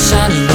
shining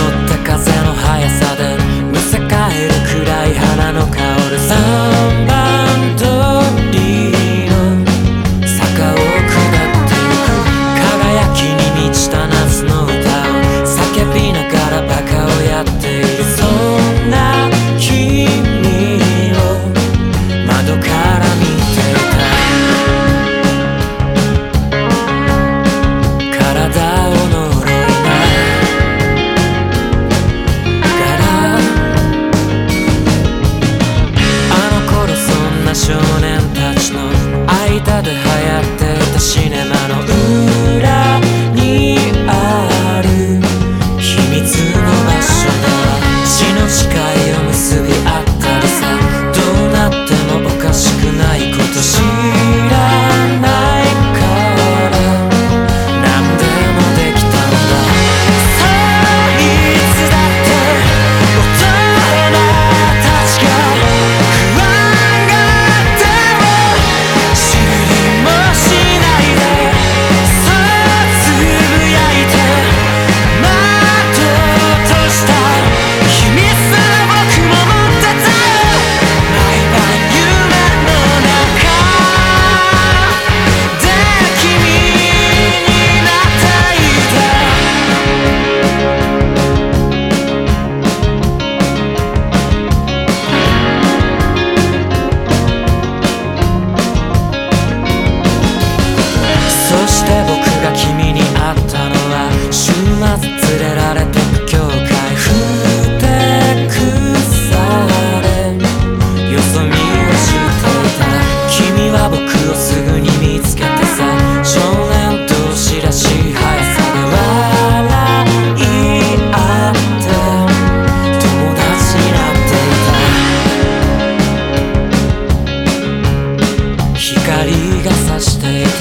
光が差して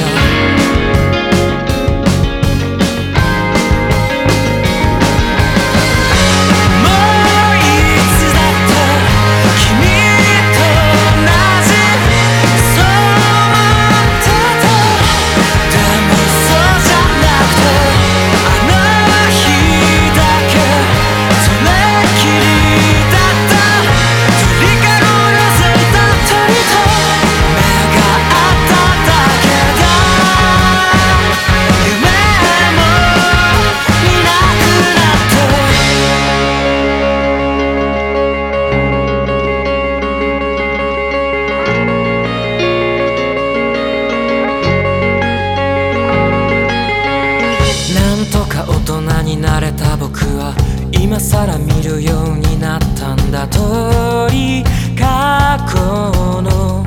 された僕は今更見るようになったんだ。遠い過去の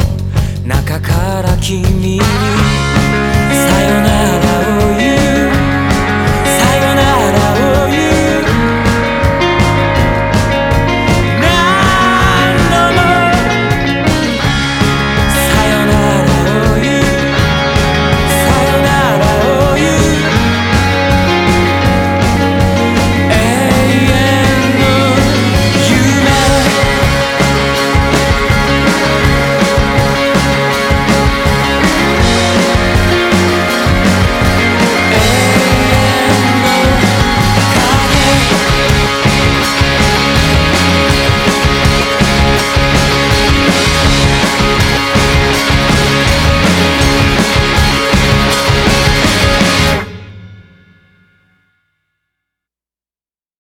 中から君に